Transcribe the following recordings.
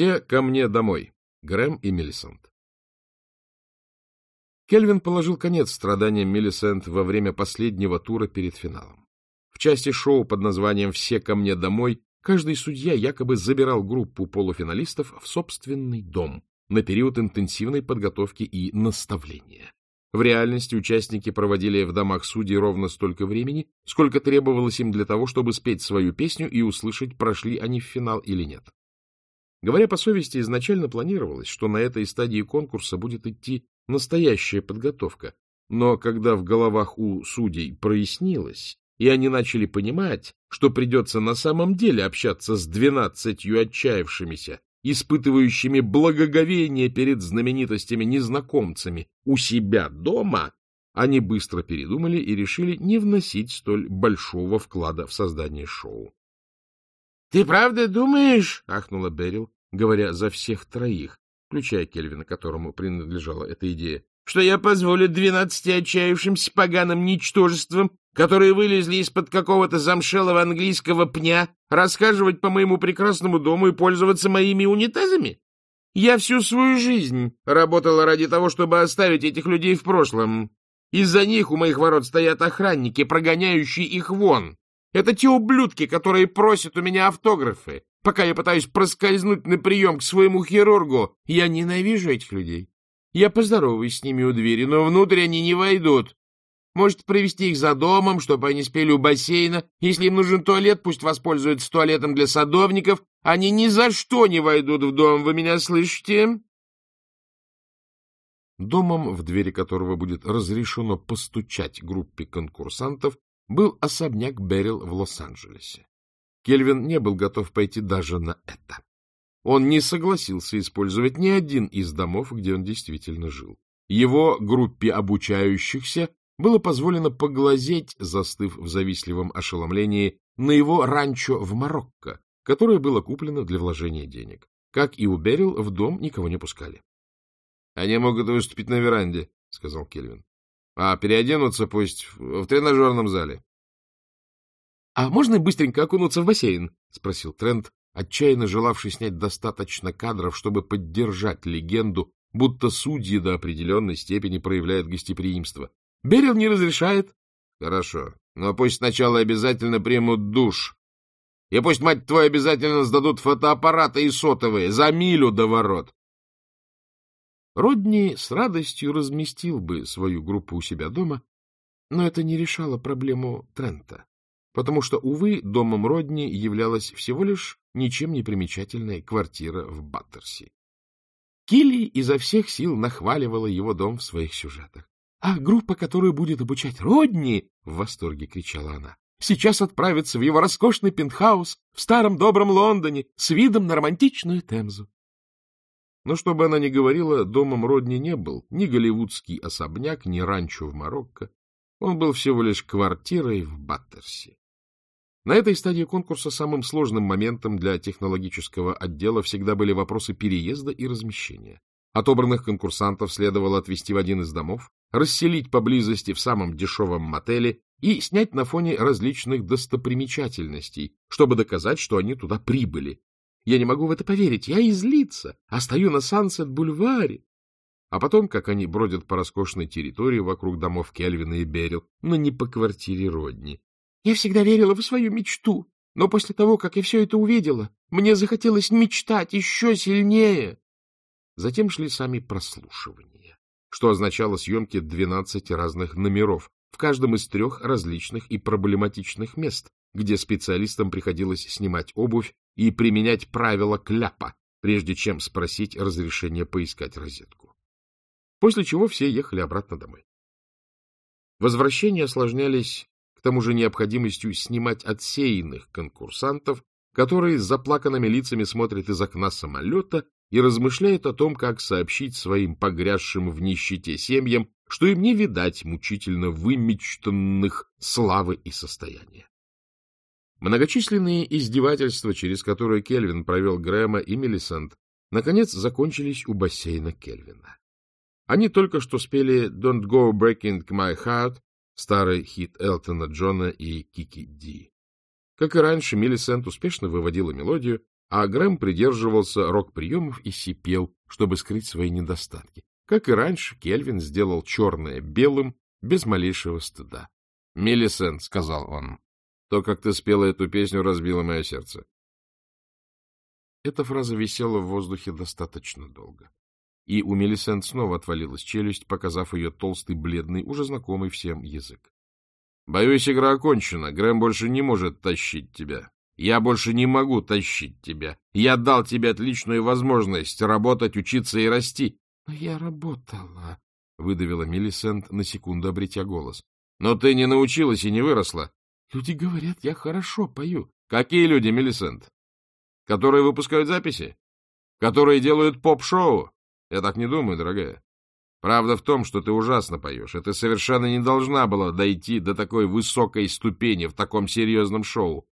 Все ко мне домой. Грэм и Мелисент. Кельвин положил конец страданиям Мелисент во время последнего тура перед финалом. В части шоу под названием «Все ко мне домой» каждый судья якобы забирал группу полуфиналистов в собственный дом на период интенсивной подготовки и наставления. В реальности участники проводили в домах судей ровно столько времени, сколько требовалось им для того, чтобы спеть свою песню и услышать, прошли они в финал или нет. Говоря по совести, изначально планировалось, что на этой стадии конкурса будет идти настоящая подготовка, но когда в головах у судей прояснилось, и они начали понимать, что придется на самом деле общаться с двенадцатью отчаявшимися, испытывающими благоговение перед знаменитостями-незнакомцами у себя дома, они быстро передумали и решили не вносить столь большого вклада в создание шоу. — Ты правда думаешь, — ахнула Берил, говоря за всех троих, включая Кельвина, которому принадлежала эта идея, — что я позволю двенадцати отчаявшимся поганым ничтожествам, которые вылезли из-под какого-то замшелого английского пня, расхаживать по моему прекрасному дому и пользоваться моими унитазами? Я всю свою жизнь работала ради того, чтобы оставить этих людей в прошлом. Из-за них у моих ворот стоят охранники, прогоняющие их вон. Это те ублюдки, которые просят у меня автографы. Пока я пытаюсь проскользнуть на прием к своему хирургу, я ненавижу этих людей. Я поздороваюсь с ними у двери, но внутрь они не войдут. Может, провести их за домом, чтобы они спели у бассейна. Если им нужен туалет, пусть воспользуются туалетом для садовников. Они ни за что не войдут в дом, вы меня слышите? Домом, в двери которого будет разрешено постучать группе конкурсантов, был особняк Берил в Лос-Анджелесе. Кельвин не был готов пойти даже на это. Он не согласился использовать ни один из домов, где он действительно жил. Его группе обучающихся было позволено поглазеть, застыв в завистливом ошеломлении, на его ранчо в Марокко, которое было куплено для вложения денег. Как и у Берил, в дом никого не пускали. — Они могут выступить на веранде, — сказал Кельвин. А переоденутся пусть в тренажерном зале. — А можно быстренько окунуться в бассейн? — спросил Трент, отчаянно желавший снять достаточно кадров, чтобы поддержать легенду, будто судьи до определенной степени проявляют гостеприимство. — Берил не разрешает. — Хорошо, но пусть сначала обязательно примут душ. И пусть, мать твою, обязательно сдадут фотоаппараты и сотовые за милю до ворот. Родни с радостью разместил бы свою группу у себя дома, но это не решало проблему Трента, потому что, увы, домом Родни являлась всего лишь ничем не примечательная квартира в Баттерси. Килли изо всех сил нахваливала его дом в своих сюжетах. — А группа, которую будет обучать Родни, — в восторге кричала она, — сейчас отправится в его роскошный пентхаус в старом добром Лондоне с видом на романтичную Темзу. Но чтобы она ни говорила, домом Родни не был ни голливудский особняк, ни ранчо в Марокко. Он был всего лишь квартирой в Баттерсе. На этой стадии конкурса самым сложным моментом для технологического отдела всегда были вопросы переезда и размещения. Отобранных конкурсантов следовало отвезти в один из домов, расселить поблизости в самом дешевом мотеле и снять на фоне различных достопримечательностей, чтобы доказать, что они туда прибыли, я не могу в это поверить. Я излиться, а стою на Сансет-бульваре. А потом, как они бродят по роскошной территории вокруг домов Кельвина и Берил, но не по квартире Родни. Я всегда верила в свою мечту, но после того, как я все это увидела, мне захотелось мечтать еще сильнее. Затем шли сами прослушивания, что означало съемки 12 разных номеров, в каждом из трех различных и проблематичных мест, где специалистам приходилось снимать обувь и применять правила кляпа, прежде чем спросить разрешение поискать розетку. После чего все ехали обратно домой. Возвращения осложнялись к тому же необходимостью снимать отсеянных конкурсантов, которые с заплаканными лицами смотрят из окна самолета и размышляют о том, как сообщить своим погрязшим в нищете семьям, что им не видать мучительно вымечтанных славы и состояния. Многочисленные издевательства, через которые Кельвин провел Грэма и Мелисент, наконец закончились у бассейна Кельвина. Они только что спели «Don't go breaking my heart», старый хит Элтона Джона и Кики Ди. Как и раньше, Мелисент успешно выводила мелодию, а Грэм придерживался рок-приемов и сипел, чтобы скрыть свои недостатки. Как и раньше, Кельвин сделал черное белым, без малейшего стыда. — Миллисент, — сказал он, — то, как ты спела эту песню, разбило мое сердце. Эта фраза висела в воздухе достаточно долго. И у Мелисент снова отвалилась челюсть, показав ее толстый, бледный, уже знакомый всем язык. — Боюсь, игра окончена. Грэм больше не может тащить тебя. Я больше не могу тащить тебя. Я дал тебе отличную возможность работать, учиться и расти. — Но я работала, — выдавила Мелисент, на секунду обретя голос. — Но ты не научилась и не выросла. — Люди говорят, я хорошо пою. — Какие люди, Мелисент? Которые выпускают записи? Которые делают поп-шоу? Я так не думаю, дорогая. Правда в том, что ты ужасно поешь, и ты совершенно не должна была дойти до такой высокой ступени в таком серьезном шоу.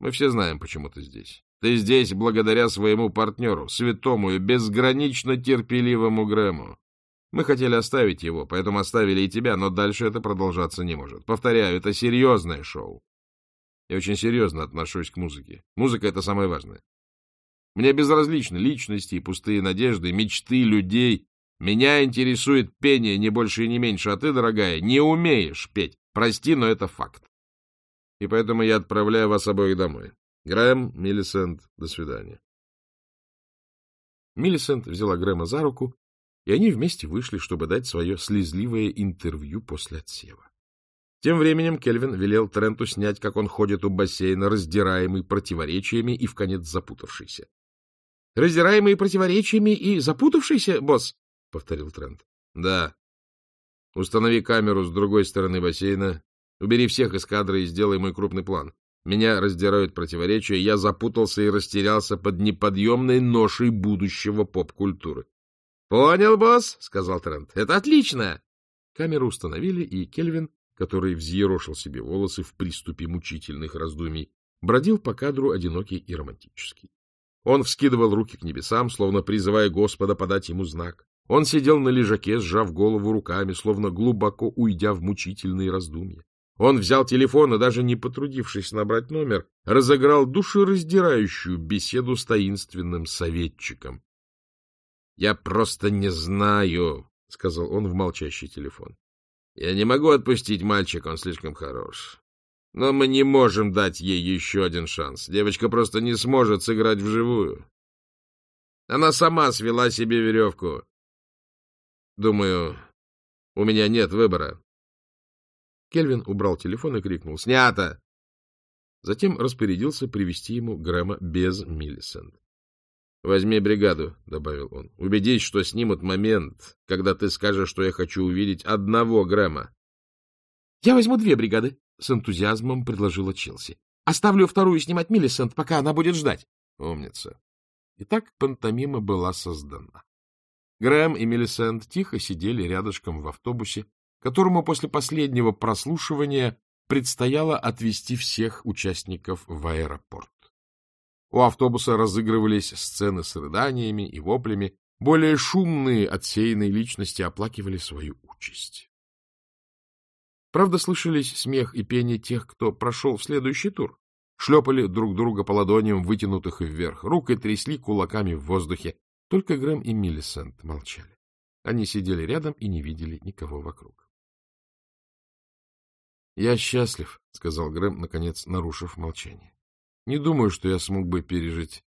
Мы все знаем, почему ты здесь. Ты здесь благодаря своему партнеру, святому и безгранично терпеливому Грэму. Мы хотели оставить его, поэтому оставили и тебя, но дальше это продолжаться не может. Повторяю, это серьезное шоу. Я очень серьезно отношусь к музыке. Музыка — это самое важное. Мне безразличны личности и пустые надежды, мечты людей. Меня интересует пение не больше и не меньше, а ты, дорогая, не умеешь петь. Прости, но это факт. И поэтому я отправляю вас обоих домой. Грэм, Миллисент, до свидания. Миллисент взяла Грэма за руку, и они вместе вышли, чтобы дать свое слезливое интервью после отсева. Тем временем Кельвин велел Тренту снять, как он ходит у бассейна, раздираемый противоречиями и вконец запутавшийся. — Раздираемый противоречиями и запутавшийся, босс? — повторил Трент. — Да. Установи камеру с другой стороны бассейна, убери всех из кадра и сделай мой крупный план. Меня раздирают противоречия, я запутался и растерялся под неподъемной ношей будущего поп-культуры. — Понял, босс, — сказал Трент. — Это отлично. Камеру установили, и Кельвин, который взъерошил себе волосы в приступе мучительных раздумий, бродил по кадру одинокий и романтический. Он вскидывал руки к небесам, словно призывая Господа подать ему знак. Он сидел на лежаке, сжав голову руками, словно глубоко уйдя в мучительные раздумья. Он взял телефон и, даже не потрудившись набрать номер, разыграл душераздирающую беседу с таинственным советчиком. — Я просто не знаю, — сказал он в молчащий телефон. — Я не могу отпустить мальчика, он слишком хорош. Но мы не можем дать ей еще один шанс. Девочка просто не сможет сыграть вживую. Она сама свела себе веревку. Думаю, у меня нет выбора. Кельвин убрал телефон и крикнул «Снято!». Затем распорядился привести ему Грэма без Миллисент. «Возьми бригаду», — добавил он. «Убедись, что снимут момент, когда ты скажешь, что я хочу увидеть одного Грэма». «Я возьму две бригады», — с энтузиазмом предложила Челси. — Оставлю вторую снимать Миллисент, пока она будет ждать. — Умница. Итак, пантомима была создана. Грэм и Миллисент тихо сидели рядышком в автобусе, которому после последнего прослушивания предстояло отвезти всех участников в аэропорт. У автобуса разыгрывались сцены с рыданиями и воплями, более шумные отсеянные личности оплакивали свою участь. Правда, слышались смех и пение тех, кто прошел в следующий тур. Шлепали друг друга по ладоням, вытянутых вверх рук, и трясли кулаками в воздухе. Только Грэм и Миллисент молчали. Они сидели рядом и не видели никого вокруг. — Я счастлив, — сказал Грэм, наконец нарушив молчание. — Не думаю, что я смог бы пережить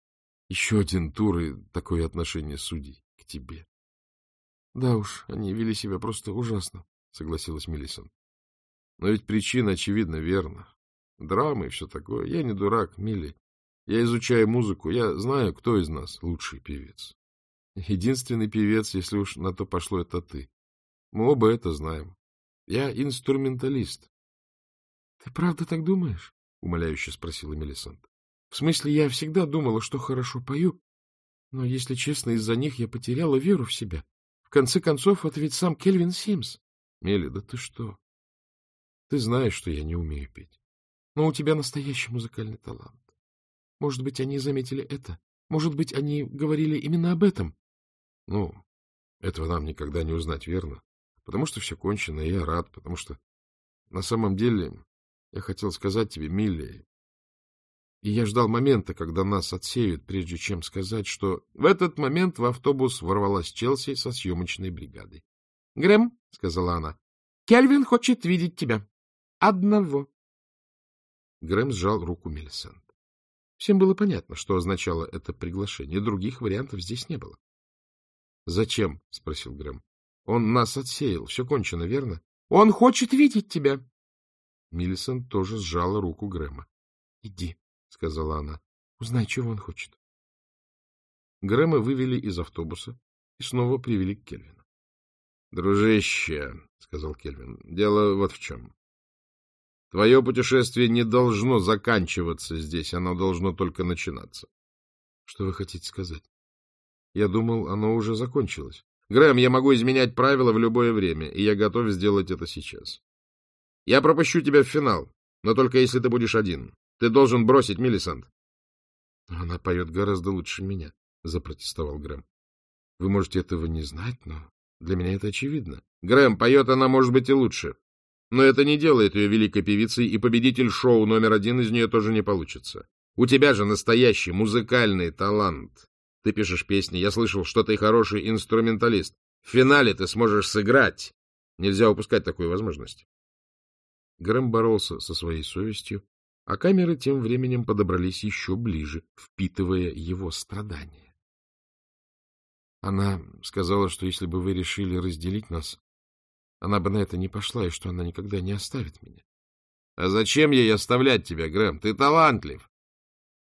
еще один тур и такое отношение судей к тебе. — Да уж, они вели себя просто ужасно, — согласилась Миллисент. Но ведь причина, очевидно, верна. Драмы и все такое. Я не дурак, Милли. Я изучаю музыку, я знаю, кто из нас лучший певец. Единственный певец, если уж на то пошло, это ты. Мы оба это знаем. Я инструменталист. — Ты правда так думаешь? — умоляюще спросила Мелисант. — В смысле, я всегда думала, что хорошо пою, но, если честно, из-за них я потеряла веру в себя. В конце концов, это ведь сам Кельвин Симс. — Мелли, да ты что? Ты знаешь, что я не умею петь. Но у тебя настоящий музыкальный талант. Может быть, они заметили это? Может быть, они говорили именно об этом? Ну, этого нам никогда не узнать, верно? Потому что все кончено, и я рад, потому что на самом деле я хотел сказать тебе, Милли, И я ждал момента, когда нас отсеют, прежде чем сказать, что в этот момент в автобус ворвалась Челси со съемочной бригадой. — Грэм, — сказала она, — Кельвин хочет видеть тебя. Одного. Грэм сжал руку Мелисент. Всем было понятно, что означало это приглашение. Других вариантов здесь не было. — Зачем? — спросил Грэм. — Он нас отсеял. Все кончено, верно? — Он хочет видеть тебя. Миллисон тоже сжала руку Грэма. — Иди, — сказала она. — Узнай, чего он хочет. Грэма вывели из автобуса и снова привели к Кельвину. — Дружище, — сказал Кельвин, — дело вот в чем. Твое путешествие не должно заканчиваться здесь, оно должно только начинаться. — Что вы хотите сказать? Я думал, оно уже закончилось. Грэм, я могу изменять правила в любое время, и я готов сделать это сейчас. Я пропущу тебя в финал, но только если ты будешь один. Ты должен бросить Миллисант. — Она поет гораздо лучше меня, — запротестовал Грэм. — Вы можете этого не знать, но для меня это очевидно. — Грэм, поет она, может быть, и лучше. Но это не делает ее великой певицей, и победитель шоу номер один из нее тоже не получится. У тебя же настоящий музыкальный талант. Ты пишешь песни, я слышал, что ты хороший инструменталист. В финале ты сможешь сыграть. Нельзя упускать такую возможность. Грэм боролся со своей совестью, а камеры тем временем подобрались еще ближе, впитывая его страдания. Она сказала, что если бы вы решили разделить нас, она бы на это не пошла, и что она никогда не оставит меня. — А зачем ей оставлять тебя, Грэм? Ты талантлив.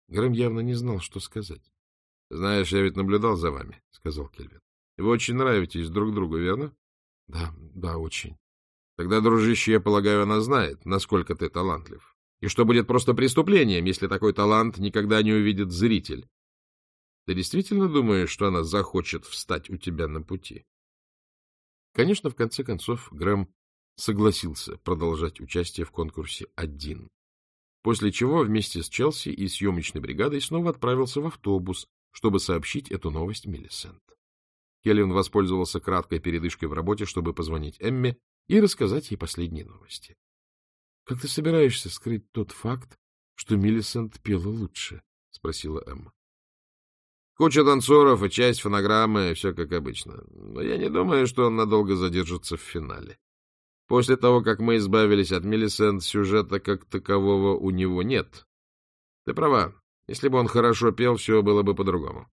Грэм явно не знал, что сказать. — Знаешь, я ведь наблюдал за вами, — сказал Кельвин. — Вы очень нравитесь друг другу, верно? — Да, да, очень. — Тогда, дружище, я полагаю, она знает, насколько ты талантлив. И что будет просто преступлением, если такой талант никогда не увидит зритель. Ты действительно думаешь, что она захочет встать у тебя на пути? Конечно, в конце концов, Грэм согласился продолжать участие в конкурсе один. После чего вместе с Челси и съемочной бригадой снова отправился в автобус, чтобы сообщить эту новость Миллисент. Келлин воспользовался краткой передышкой в работе, чтобы позвонить Эмме и рассказать ей последние новости. — Как ты собираешься скрыть тот факт, что Миллисент пела лучше? — спросила Эмма. — Куча танцоров и часть фонограммы, все как обычно. Но я не думаю, что он надолго задержится в финале. После того, как мы избавились от Миллисент, сюжета как такового у него нет. Ты права, если бы он хорошо пел, все было бы по-другому.